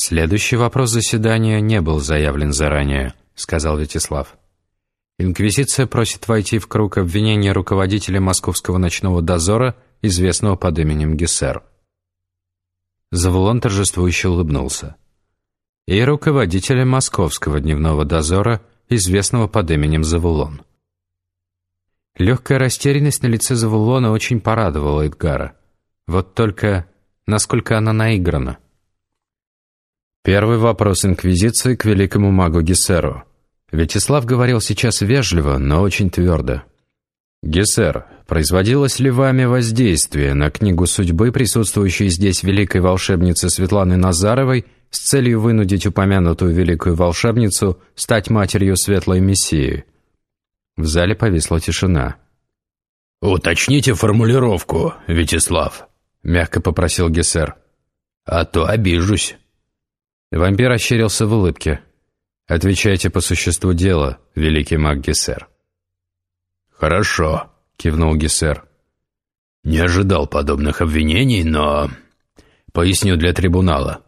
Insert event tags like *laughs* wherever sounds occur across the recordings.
Следующий вопрос заседания не был заявлен заранее, сказал Вячеслав. Инквизиция просит войти в круг обвинения руководителя московского ночного дозора, известного под именем Гессер. Завулон торжествующе улыбнулся. И руководителя московского дневного дозора, известного под именем Завулон. Легкая растерянность на лице Завулона очень порадовала Эдгара. Вот только насколько она наиграна. Первый вопрос Инквизиции к великому магу Гессеру. Вячеслав говорил сейчас вежливо, но очень твердо. «Гессер, производилось ли вами воздействие на книгу судьбы, присутствующей здесь великой волшебницы Светланы Назаровой, с целью вынудить упомянутую великую волшебницу стать матерью Светлой Мессии?» В зале повисла тишина. «Уточните формулировку, Вячеслав», — мягко попросил Гессер. «А то обижусь». Вампир ощерился в улыбке. «Отвечайте по существу дела, великий маг Гессер». «Хорошо», — кивнул Гессер. «Не ожидал подобных обвинений, но...» «Поясню для трибунала».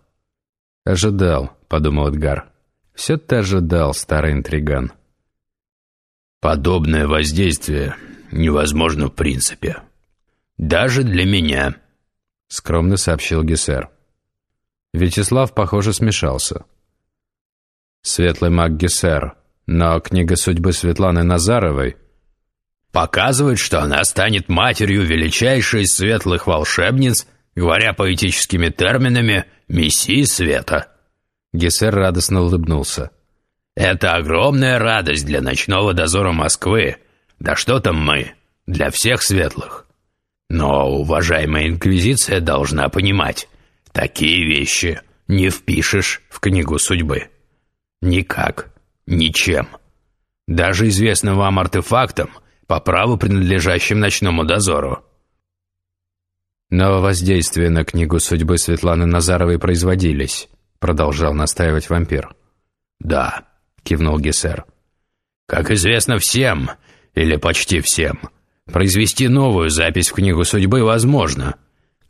«Ожидал», — подумал Эдгар. «Все ты ожидал, старый интриган». «Подобное воздействие невозможно в принципе. Даже для меня», — скромно сообщил Гессер. Вячеслав, похоже, смешался. Светлый маг Гессер, но книга судьбы Светланы Назаровой показывает, что она станет матерью величайшей из светлых волшебниц, говоря поэтическими терминами «мессии света». Гессер радостно улыбнулся. «Это огромная радость для ночного дозора Москвы. Да что там мы, для всех светлых. Но уважаемая Инквизиция должна понимать, такие вещи не впишешь в книгу судьбы». Никак. Ничем. Даже известным вам артефактом, по праву принадлежащим ночному дозору. Но воздействия на книгу судьбы Светланы Назаровой производились, продолжал настаивать вампир. Да, кивнул Гессер. Как известно всем, или почти всем, произвести новую запись в книгу судьбы возможно,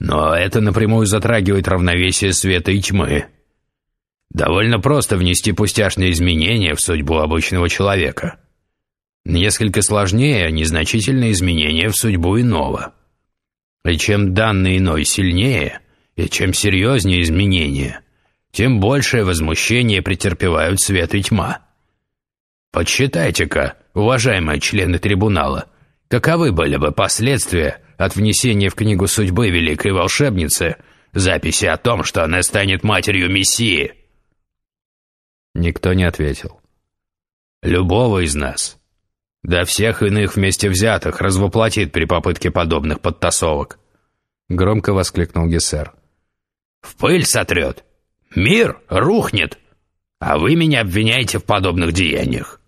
но это напрямую затрагивает равновесие света и тьмы. Довольно просто внести пустяшные изменения в судьбу обычного человека. Несколько сложнее незначительные изменения в судьбу иного. И чем данный иной сильнее, и чем серьезнее изменения, тем большее возмущение претерпевают свет и тьма. Подсчитайте-ка, уважаемые члены трибунала, каковы были бы последствия от внесения в книгу судьбы великой волшебницы записи о том, что она станет матерью Мессии – Никто не ответил. «Любого из нас, да всех иных вместе взятых, развоплотит при попытке подобных подтасовок», громко воскликнул Гессер. «В пыль сотрет! Мир рухнет! А вы меня обвиняете в подобных деяниях!»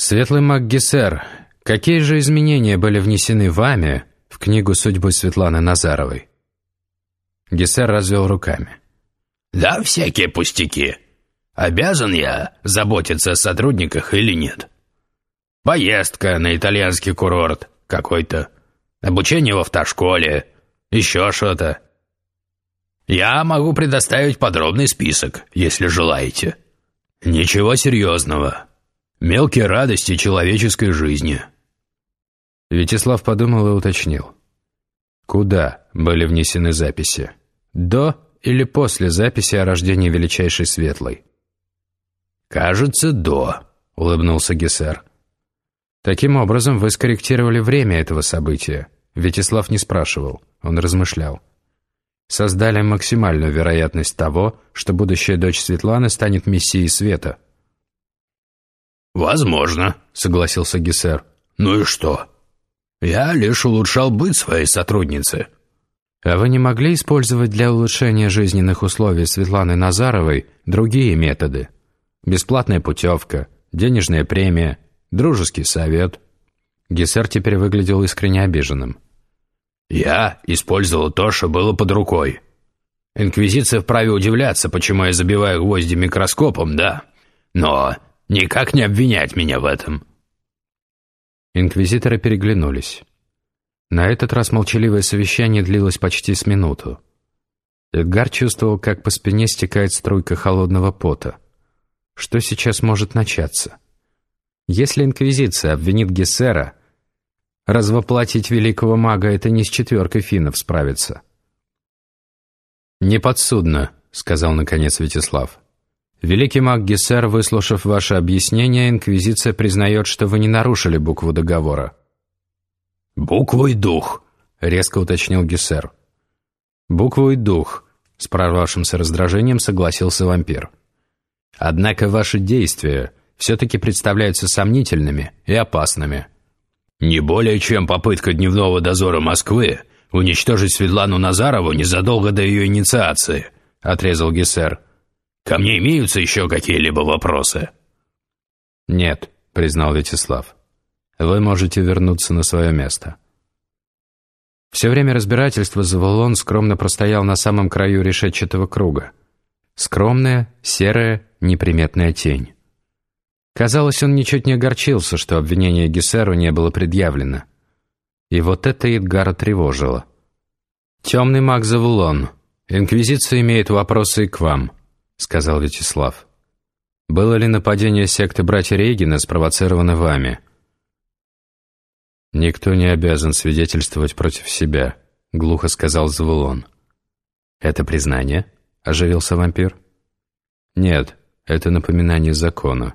«Светлый маг Гессер, какие же изменения были внесены вами в книгу судьбы Светланы Назаровой?» Гессер развел руками. Да, всякие пустяки. Обязан я заботиться о сотрудниках или нет? Поездка на итальянский курорт какой-то, обучение в автошколе, еще что-то. Я могу предоставить подробный список, если желаете. Ничего серьезного. Мелкие радости человеческой жизни. Вячеслав подумал и уточнил. Куда были внесены записи? До или после записи о рождении Величайшей Светлой? «Кажется, до», — улыбнулся Гессер. «Таким образом, вы скорректировали время этого события». Вячеслав не спрашивал, он размышлял. «Создали максимальную вероятность того, что будущая дочь Светланы станет мессией света». «Возможно», — согласился Гессер. «Ну и что? Я лишь улучшал быт своей сотрудницы». А вы не могли использовать для улучшения жизненных условий Светланы Назаровой другие методы? Бесплатная путевка, денежная премия, дружеский совет. Гессер теперь выглядел искренне обиженным. «Я использовал то, что было под рукой. Инквизиция вправе удивляться, почему я забиваю гвозди микроскопом, да? Но никак не обвинять меня в этом». Инквизиторы переглянулись. На этот раз молчаливое совещание длилось почти с минуту. Эдгар чувствовал, как по спине стекает струйка холодного пота. Что сейчас может начаться? Если Инквизиция обвинит Гессера, развоплотить великого мага — это не с четверкой финнов справиться. «Неподсудно», — сказал наконец Вячеслав. «Великий маг Гессер, выслушав ваше объяснение, Инквизиция признает, что вы не нарушили букву договора». «Букву и дух», — резко уточнил Гессер. «Букву и дух», — с прорвавшимся раздражением согласился вампир. «Однако ваши действия все-таки представляются сомнительными и опасными». «Не более чем попытка дневного дозора Москвы уничтожить Светлану Назарову незадолго до ее инициации», — отрезал Гессер. «Ко мне имеются еще какие-либо вопросы?» «Нет», — признал Вячеслав. «Вы можете вернуться на свое место». Все время разбирательства Заволон скромно простоял на самом краю решетчатого круга. Скромная, серая, неприметная тень. Казалось, он ничуть не огорчился, что обвинение Гессеру не было предъявлено. И вот это Эдгара тревожило. «Темный маг Завулон, Инквизиция имеет вопросы и к вам», — сказал Вячеслав. «Было ли нападение секты братья Рейгина спровоцировано вами?» «Никто не обязан свидетельствовать против себя», — глухо сказал Завулон. «Это признание?» — оживился вампир. «Нет, это напоминание закона.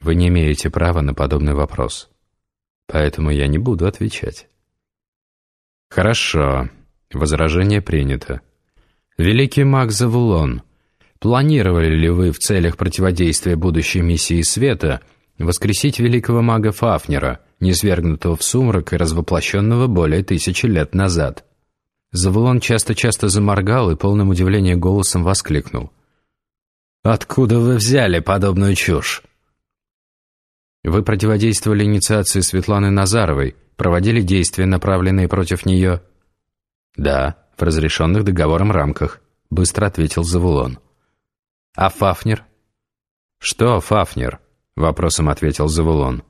Вы не имеете права на подобный вопрос» поэтому я не буду отвечать. Хорошо, возражение принято. Великий маг Завулон, планировали ли вы в целях противодействия будущей миссии света воскресить великого мага Фафнера, низвергнутого в сумрак и развоплощенного более тысячи лет назад? Завулон часто-часто заморгал и полным удивления голосом воскликнул. «Откуда вы взяли подобную чушь?» Вы противодействовали инициации Светланы Назаровой, проводили действия, направленные против нее?» «Да, в разрешенных договором рамках», — быстро ответил Завулон. «А Фафнер?» «Что Фафнер?» — вопросом ответил Завулон.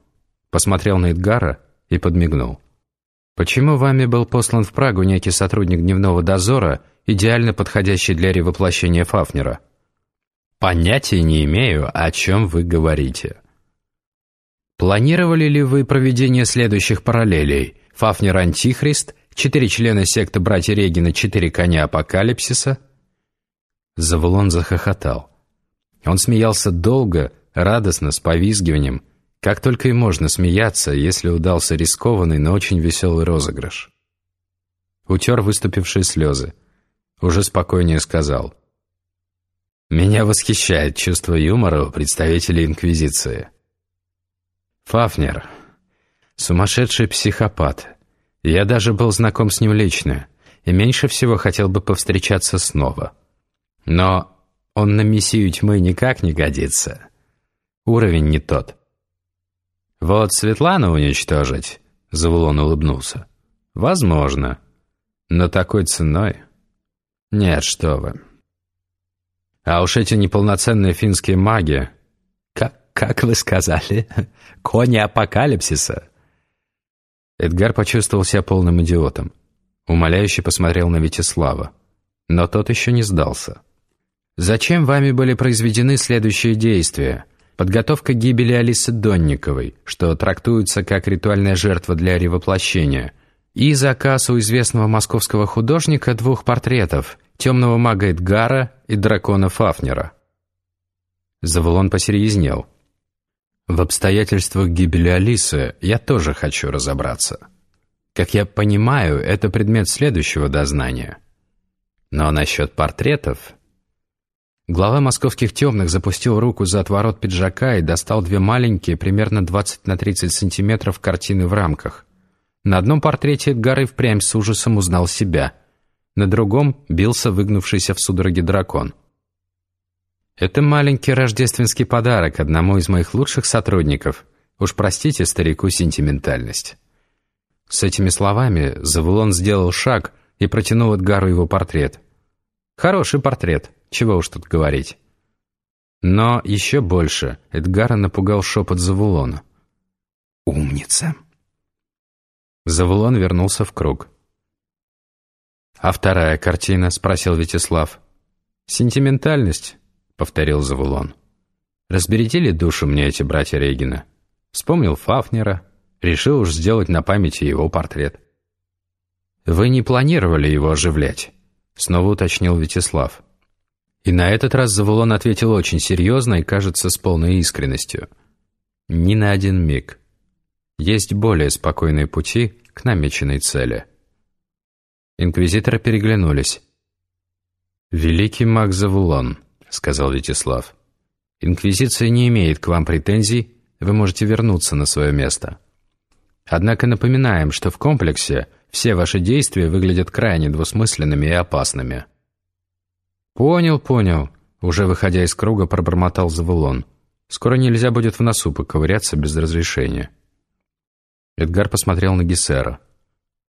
Посмотрел на Эдгара и подмигнул. «Почему вами был послан в Прагу некий сотрудник дневного дозора, идеально подходящий для ревоплощения Фафнера?» «Понятия не имею, о чем вы говорите». Планировали ли вы проведение следующих параллелей? Фафнер Антихрист, четыре члена секты братья Регина, четыре коня Апокалипсиса? Завулон захохотал. Он смеялся долго, радостно, с повизгиванием, как только и можно смеяться, если удался рискованный, но очень веселый розыгрыш. Утер выступившие слезы. Уже спокойнее сказал. «Меня восхищает чувство юмора у представителей Инквизиции». Фафнер. Сумасшедший психопат. Я даже был знаком с ним лично, и меньше всего хотел бы повстречаться снова. Но он на миссию тьмы никак не годится. Уровень не тот. «Вот Светлану уничтожить?» — Завулон улыбнулся. «Возможно. Но такой ценой?» «Нет, что вы». А уж эти неполноценные финские маги «Как вы сказали? *laughs* Кони апокалипсиса?» Эдгар почувствовал себя полным идиотом. Умоляюще посмотрел на Вячеслава. Но тот еще не сдался. «Зачем вами были произведены следующие действия?» Подготовка гибели Алисы Донниковой, что трактуется как ритуальная жертва для ревоплощения, и заказ у известного московского художника двух портретов темного мага Эдгара и дракона Фафнера. Завулон посерьезнел. В обстоятельствах гибели Алисы я тоже хочу разобраться. Как я понимаю, это предмет следующего дознания. Но насчет портретов... Глава московских темных запустил руку за отворот пиджака и достал две маленькие, примерно 20 на 30 сантиметров, картины в рамках. На одном портрете Эдгар впрямь с ужасом узнал себя. На другом бился выгнувшийся в судороге дракон. Это маленький рождественский подарок одному из моих лучших сотрудников. Уж простите старику сентиментальность. С этими словами Завулон сделал шаг и протянул Эдгару его портрет. Хороший портрет, чего уж тут говорить. Но еще больше Эдгара напугал шепот Завулона. «Умница!» Завулон вернулся в круг. «А вторая картина?» — спросил Вячеслав. «Сентиментальность», — повторил Завулон. «Разберете душу мне эти братья Регина?» Вспомнил Фафнера, решил уж сделать на памяти его портрет. «Вы не планировали его оживлять?» — снова уточнил Вячеслав. И на этот раз Завулон ответил очень серьезно и, кажется, с полной искренностью. «Ни на один миг. Есть более спокойные пути к намеченной цели». Инквизиторы переглянулись. «Великий маг Завулон», — сказал Вячеслав. «Инквизиция не имеет к вам претензий, вы можете вернуться на свое место. Однако напоминаем, что в комплексе все ваши действия выглядят крайне двусмысленными и опасными». «Понял, понял», — уже выходя из круга, пробормотал Завулон. «Скоро нельзя будет в носу поковыряться без разрешения». Эдгар посмотрел на Гессера.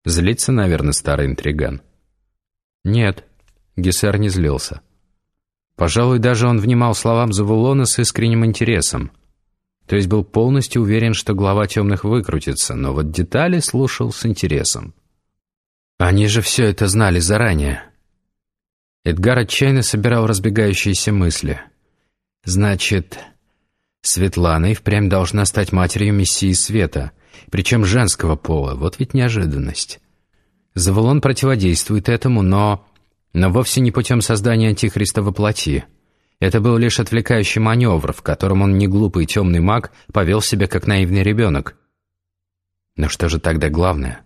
Злится, наверное, старый интриган. «Нет», — Гессер не злился. Пожалуй, даже он внимал словам Завулона с искренним интересом. То есть был полностью уверен, что глава темных выкрутится, но вот детали слушал с интересом. Они же все это знали заранее. Эдгар отчаянно собирал разбегающиеся мысли. «Значит, Светлана и впрямь должна стать матерью Мессии Света, причем женского пола, вот ведь неожиданность. Заволон противодействует этому, но... но вовсе не путем создания Антихриста во плоти. Это был лишь отвлекающий маневр, в котором он, не глупый темный маг, повел себя как наивный ребенок. Но что же тогда главное?»